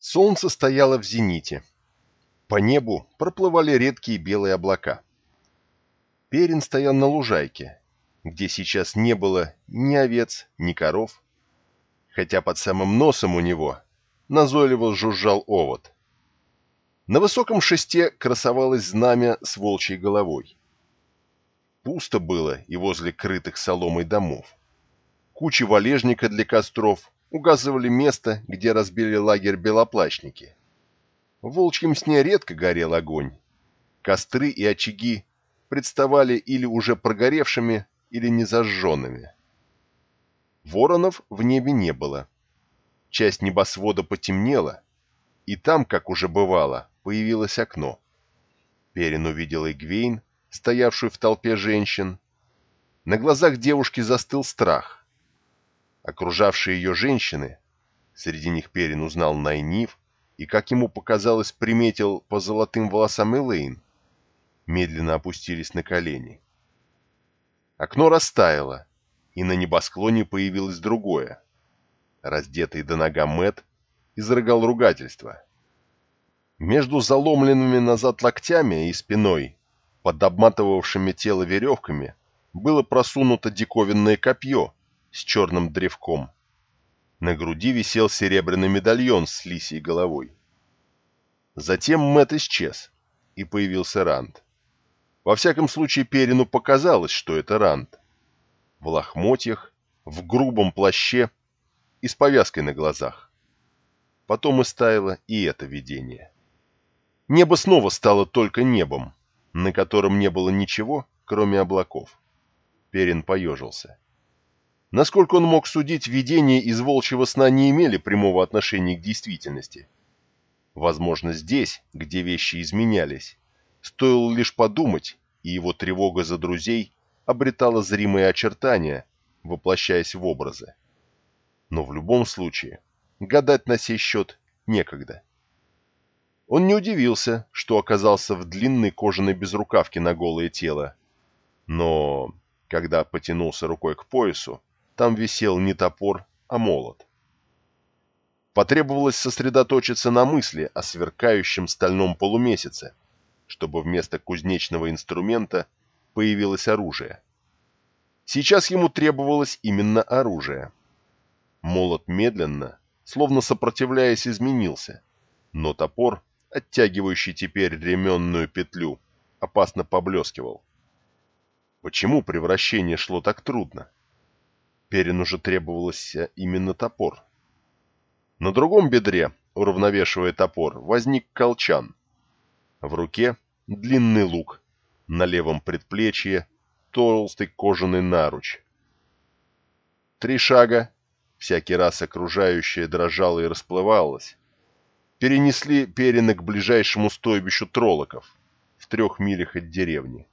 Солнце стояло в зените. По небу проплывали редкие белые облака. Перин стоял на лужайке, где сейчас не было ни овец, ни коров, хотя под самым носом у него назойливо жужжал овод. На высоком шесте красовалось знамя с волчьей головой. Пусто было и возле крытых соломой домов. Кучи валежника для костров указывали место, где разбили лагерь белоплащники. В волчьем сне редко горел огонь. Костры и очаги представали или уже прогоревшими, или незажженными. Воронов в небе не было. Часть небосвода потемнела, и там, как уже бывало, появилось окно. Перин увидел Игвейн, стоявшую в толпе женщин. На глазах девушки застыл страх. Окружавшие ее женщины, среди них Перин узнал Найниф и, как ему показалось, приметил по золотым волосам Элейн, медленно опустились на колени. Окно растаяло, и на небосклоне появилось другое. Раздетый до нога Мэт изрыгал ругательство. Между заломленными назад локтями и спиной, под обматывавшими тело веревками, было просунуто диковинное копье, с черным древком. На груди висел серебряный медальон с лисьей головой. Затем Мэт исчез, и появился Ранд. Во всяком случае, Перину показалось, что это Ранд. В лохмотьях, в грубом плаще и с повязкой на глазах. Потом истаяло и это видение. Небо снова стало только небом, на котором не было ничего, кроме облаков. Перин поежился. Насколько он мог судить, видения из волчьего сна не имели прямого отношения к действительности. Возможно, здесь, где вещи изменялись, стоило лишь подумать, и его тревога за друзей обретала зримые очертания, воплощаясь в образы. Но в любом случае, гадать на сей счет некогда. Он не удивился, что оказался в длинной кожаной безрукавке на голое тело. Но, когда потянулся рукой к поясу, там висел не топор, а молот. Потребовалось сосредоточиться на мысли о сверкающем стальном полумесяце, чтобы вместо кузнечного инструмента появилось оружие. Сейчас ему требовалось именно оружие. Молот медленно, словно сопротивляясь, изменился, но топор, оттягивающий теперь ременную петлю, опасно поблескивал. Почему превращение шло так трудно? Перину же требовался именно топор. На другом бедре, уравновешивая топор, возник колчан. В руке длинный лук, на левом предплечье толстый кожаный наруч. Три шага, всякий раз окружающее дрожало и расплывалось, перенесли Перина к ближайшему стойбищу троллоков в трех милях от деревни.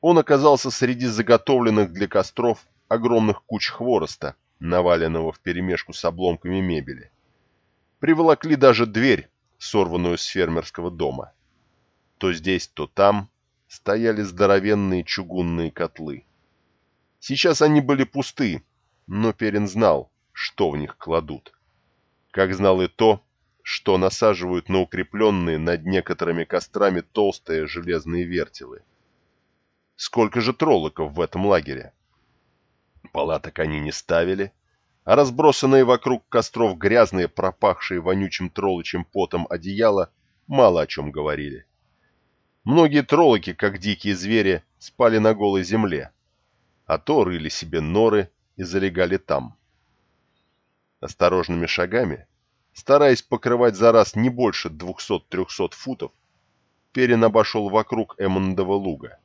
Он оказался среди заготовленных для костров огромных куч хвороста, наваленного вперемешку с обломками мебели. Приволокли даже дверь, сорванную с фермерского дома. То здесь, то там стояли здоровенные чугунные котлы. Сейчас они были пусты, но Перин знал, что в них кладут. Как знал и то, что насаживают на укрепленные над некоторыми кострами толстые железные вертелы. Сколько же троллоков в этом лагере? Палаток они не ставили, а разбросанные вокруг костров грязные, пропахшие вонючим троллочим потом одеяла, мало о чем говорили. Многие троллоки, как дикие звери, спали на голой земле, а то рыли себе норы и залегали там. Осторожными шагами, стараясь покрывать за раз не больше 200-300 футов, Перин обошел вокруг Эммондова луга,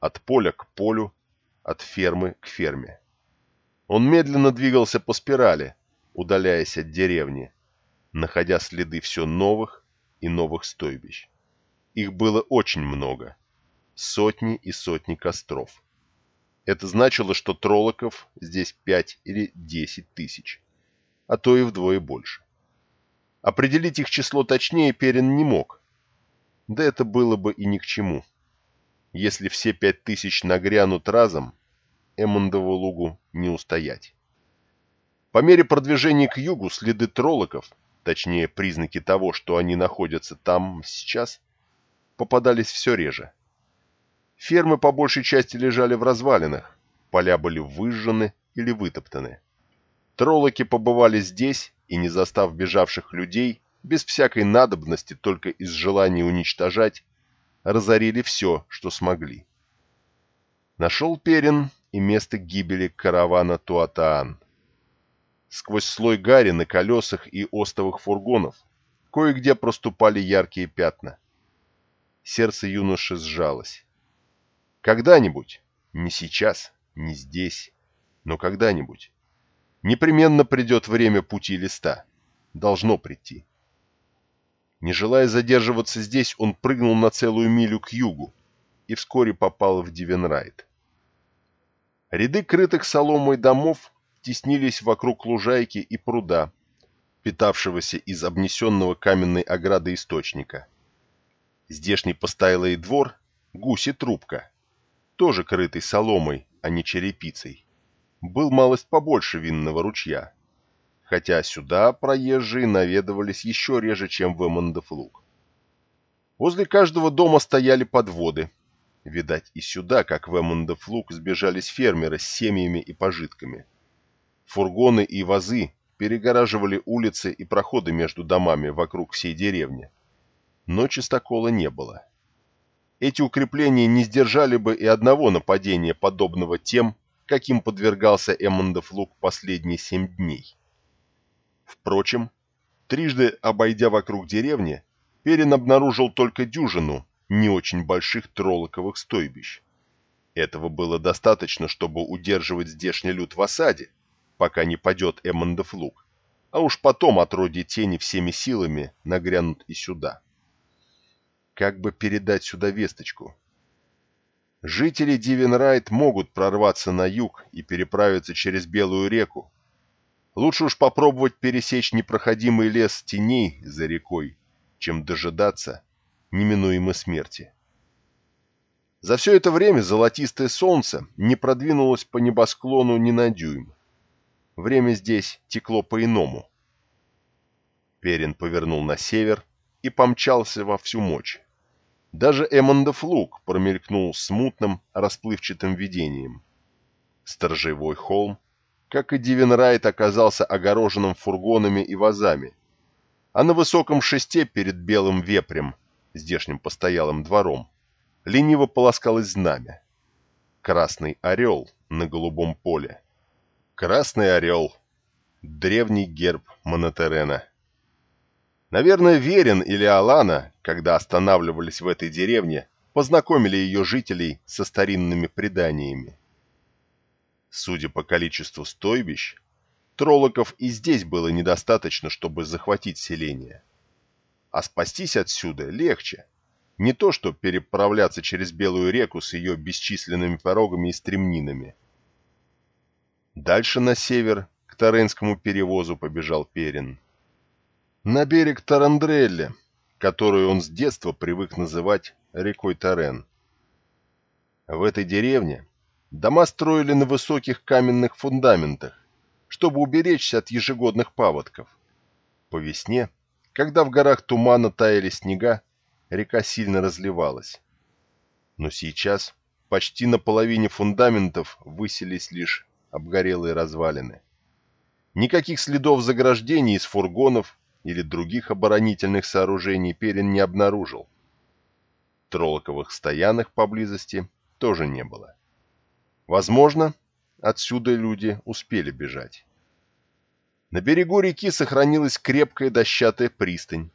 от поля к полю, от фермы к ферме. Он медленно двигался по спирали, удаляясь от деревни, находя следы все новых и новых стойбищ. Их было очень много. Сотни и сотни костров. Это значило, что троллоков здесь пять или десять тысяч, а то и вдвое больше. Определить их число точнее Перин не мог. Да это было бы и ни к чему. Если все пять тысяч нагрянут разом, Эммондову лугу не устоять. По мере продвижения к югу следы троллоков, точнее признаки того, что они находятся там сейчас, попадались все реже. Фермы по большей части лежали в развалинах, поля были выжжены или вытоптаны. Троллоки побывали здесь и, не застав бежавших людей, без всякой надобности, только из желания уничтожать, разорили все, что смогли. Нашел Перин и место гибели каравана Туатаан. Сквозь слой гари на колесах и остовых фургонов кое-где проступали яркие пятна. Сердце юноши сжалось. Когда-нибудь, не сейчас, не здесь, но когда-нибудь, непременно придет время пути листа. Должно прийти. Не желая задерживаться здесь, он прыгнул на целую милю к югу и вскоре попал в Дивенрайт. Ряды крытых соломой домов теснились вокруг лужайки и пруда, питавшегося из обнесенного каменной ограды источника. Здешний постоялый двор — гуси трубка, тоже крытый соломой, а не черепицей, был малость побольше винного ручья, хотя сюда проезжие наведывались еще реже, чем в Эммондов луг. Возле каждого дома стояли подводы. Видать, и сюда, как в Эммондов луг, сбежались фермеры с семьями и пожитками. Фургоны и вазы перегораживали улицы и проходы между домами вокруг всей деревни. Но чистокола не было. Эти укрепления не сдержали бы и одного нападения, подобного тем, каким подвергался Эммондов луг последние семь дней. Впрочем, трижды обойдя вокруг деревни, Перин обнаружил только дюжину не очень больших троллоковых стойбищ. Этого было достаточно, чтобы удерживать здешний люд в осаде, пока не падет Эммондов луг, а уж потом отродье тени всеми силами нагрянут и сюда. Как бы передать сюда весточку? Жители Дивенрайт могут прорваться на юг и переправиться через Белую реку, Лучше уж попробовать пересечь непроходимый лес теней за рекой, чем дожидаться неминуемой смерти. За все это время золотистое солнце не продвинулось по небосклону ни на дюйм. Время здесь текло по-иному. Перин повернул на север и помчался во всю мощь. Даже Эммондов луг промелькнул смутным, расплывчатым видением. Сторожевой холм как и Дивенрайт оказался огороженным фургонами и вазами, а на высоком шесте перед белым вепрем, здешним постоялым двором, лениво полоскалось знамя. Красный орел на голубом поле. Красный орел. Древний герб Монотерена. Наверное, Верин или Алана, когда останавливались в этой деревне, познакомили ее жителей со старинными преданиями. Судя по количеству стойбищ, троллоков и здесь было недостаточно, чтобы захватить селение. А спастись отсюда легче. Не то, что переправляться через Белую реку с ее бесчисленными порогами и стремнинами. Дальше на север, к Таренскому перевозу побежал Перин. На берег Тарандрелли, которую он с детства привык называть рекой Тарен. В этой деревне Дома строили на высоких каменных фундаментах, чтобы уберечься от ежегодных паводков. По весне, когда в горах тумана таяли снега, река сильно разливалась. Но сейчас почти на половине фундаментов высились лишь обгорелые развалины. Никаких следов заграждений из фургонов или других оборонительных сооружений Перин не обнаружил. Троллоковых стоянок поблизости тоже не было. Возможно, отсюда люди успели бежать. На берегу реки сохранилась крепкая дощатая пристань,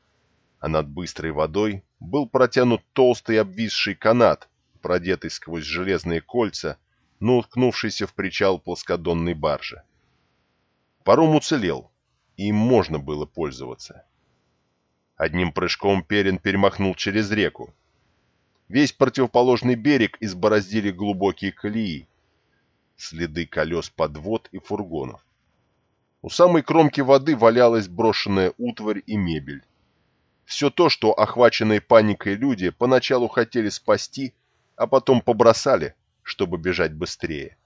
а над быстрой водой был протянут толстый обвисший канат, продетый сквозь железные кольца, но уткнувшийся в причал плоскодонной баржи. Паром уцелел, и им можно было пользоваться. Одним прыжком Перин перемахнул через реку. Весь противоположный берег избороздили глубокие колеи, следы колес подвод и фургонов. У самой кромки воды валялась брошенная утварь и мебель. Все то, что охваченные паникой люди поначалу хотели спасти, а потом побросали, чтобы бежать быстрее.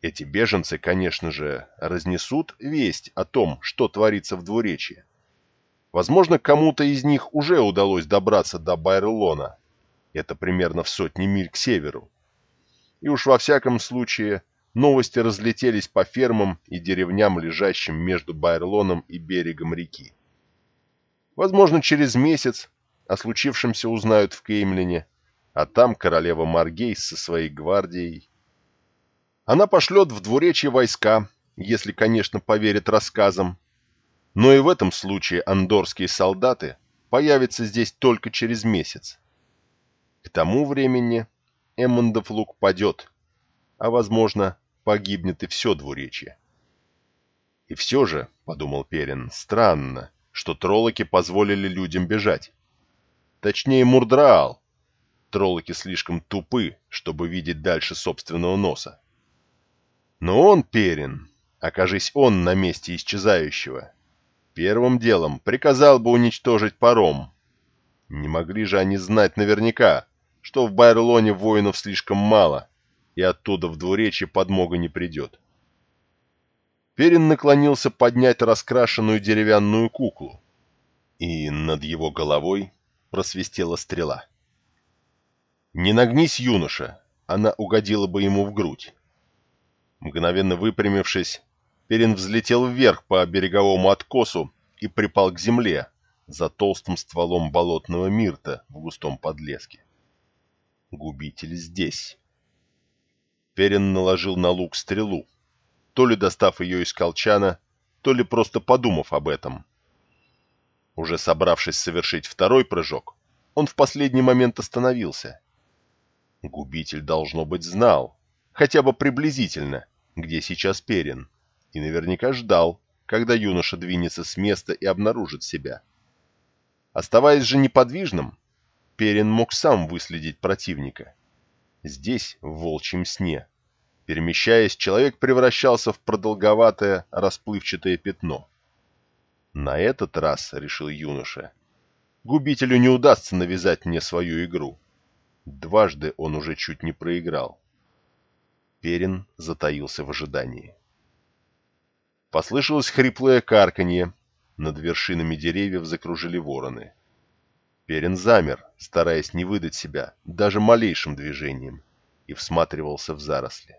Эти беженцы, конечно же, разнесут весть о том, что творится в двуречье. Возможно, кому-то из них уже удалось добраться до Байрлона. Это примерно в сотни миль к северу. И уж во всяком случае, новости разлетелись по фермам и деревням, лежащим между Байрлоном и берегом реки. Возможно, через месяц о случившемся узнают в Кеймлине, а там королева Маргейс со своей гвардией. Она пошлет в двуречье войска, если, конечно, поверит рассказам, но и в этом случае андорские солдаты появятся здесь только через месяц. К тому времени Эммондов лук падет, а, возможно, погибнет и все двуречье. И все же, — подумал Перин, — странно, что троллоки позволили людям бежать. Точнее, Мурдраал. Троллоки слишком тупы, чтобы видеть дальше собственного носа. Но он, Перин, окажись он на месте исчезающего, Первым делом приказал бы уничтожить паром. Не могли же они знать наверняка, что в Байрлоне воинов слишком мало, и оттуда в двуречье подмога не придет. Перин наклонился поднять раскрашенную деревянную куклу, и над его головой просвистела стрела. «Не нагнись, юноша!» Она угодила бы ему в грудь. Мгновенно выпрямившись, Перин взлетел вверх по береговому откосу и припал к земле за толстым стволом болотного мирта в густом подлеске. Губитель здесь. Перин наложил на лук стрелу, то ли достав ее из колчана, то ли просто подумав об этом. Уже собравшись совершить второй прыжок, он в последний момент остановился. Губитель, должно быть, знал, хотя бы приблизительно, где сейчас Перин и наверняка ждал, когда юноша двинется с места и обнаружит себя. Оставаясь же неподвижным, Перин мог сам выследить противника. Здесь, в волчьем сне, перемещаясь, человек превращался в продолговатое расплывчатое пятно. На этот раз, решил юноша, губителю не удастся навязать мне свою игру. Дважды он уже чуть не проиграл. Перин затаился в ожидании. Послышалось хриплое карканье. Над вершинами деревьев закружили вороны. Перин замер, стараясь не выдать себя даже малейшим движением, и всматривался в заросли.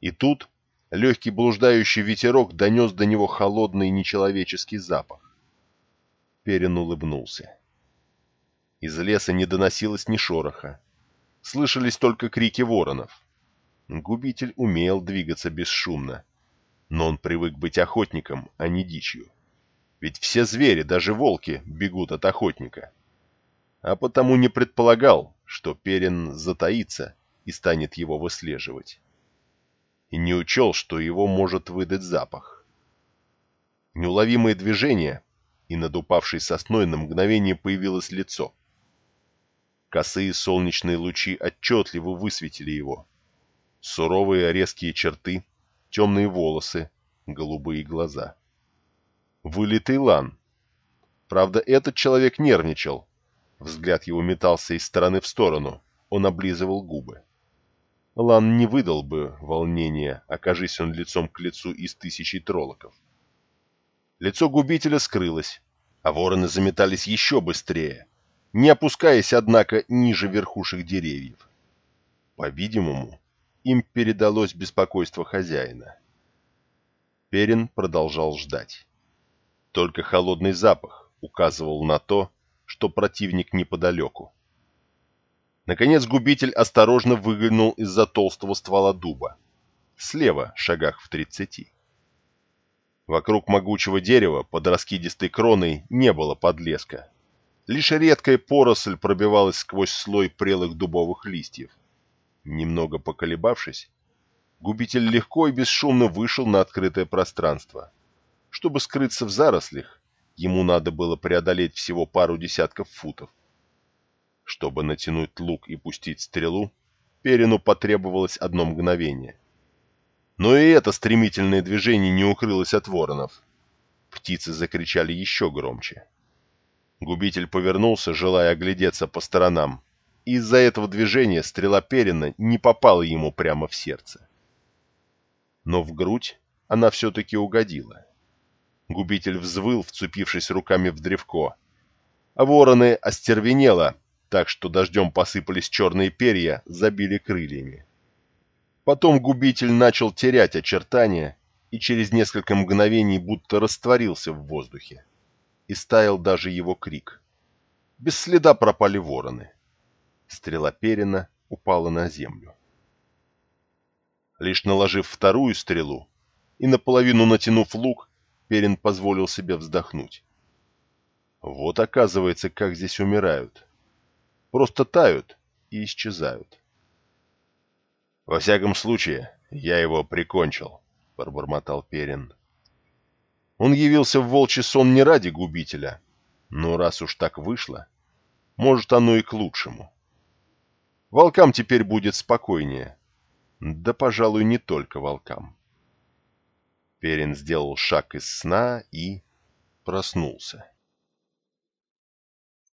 И тут легкий блуждающий ветерок донес до него холодный нечеловеческий запах. Перин улыбнулся. Из леса не доносилось ни шороха. Слышались только крики воронов. Губитель умел двигаться бесшумно, но он привык быть охотником, а не дичью. Ведь все звери, даже волки, бегут от охотника. А потому не предполагал, что Перин затаится и станет его выслеживать. И не учел, что его может выдать запах. Неуловимое движение, и над упавшей сосной на мгновение появилось лицо. Косые солнечные лучи отчетливо высветили его. Суровые резкие черты — темные волосы, голубые глаза. Вылитый лан. Правда, этот человек нервничал. Взгляд его метался из стороны в сторону. Он облизывал губы. Лан не выдал бы волнения, окажись он лицом к лицу из тысячи троллоков. Лицо губителя скрылось, а вороны заметались еще быстрее, не опускаясь, однако, ниже верхушек деревьев. По-видимому, им передалось беспокойство хозяина. Перин продолжал ждать. Только холодный запах указывал на то, что противник неподалеку. Наконец губитель осторожно выглянул из-за толстого ствола дуба. Слева, шагах в тридцати. Вокруг могучего дерева под раскидистой кроной не было подлеска. Лишь редкая поросль пробивалась сквозь слой прелых дубовых листьев. Немного поколебавшись, губитель легко и бесшумно вышел на открытое пространство. Чтобы скрыться в зарослях, ему надо было преодолеть всего пару десятков футов. Чтобы натянуть лук и пустить стрелу, Перину потребовалось одно мгновение. Но и это стремительное движение не укрылось от воронов. Птицы закричали еще громче. Губитель повернулся, желая оглядеться по сторонам, из-за этого движения стрела Перина не попала ему прямо в сердце. Но в грудь она все-таки угодила. Губитель взвыл, вцепившись руками в древко. А вороны остервенело, так что дождем посыпались черные перья, забили крыльями. Потом губитель начал терять очертания и через несколько мгновений будто растворился в воздухе. И стаял даже его крик. Без следа пропали вороны. Стрела Перина упала на землю. Лишь наложив вторую стрелу и наполовину натянув лук, Перин позволил себе вздохнуть. Вот оказывается, как здесь умирают. Просто тают и исчезают. «Во всяком случае, я его прикончил», — пробормотал Перин. Он явился в волчий сон не ради губителя, но раз уж так вышло, может, оно и к лучшему. Волкам теперь будет спокойнее. Да, пожалуй, не только волкам. Перин сделал шаг из сна и проснулся.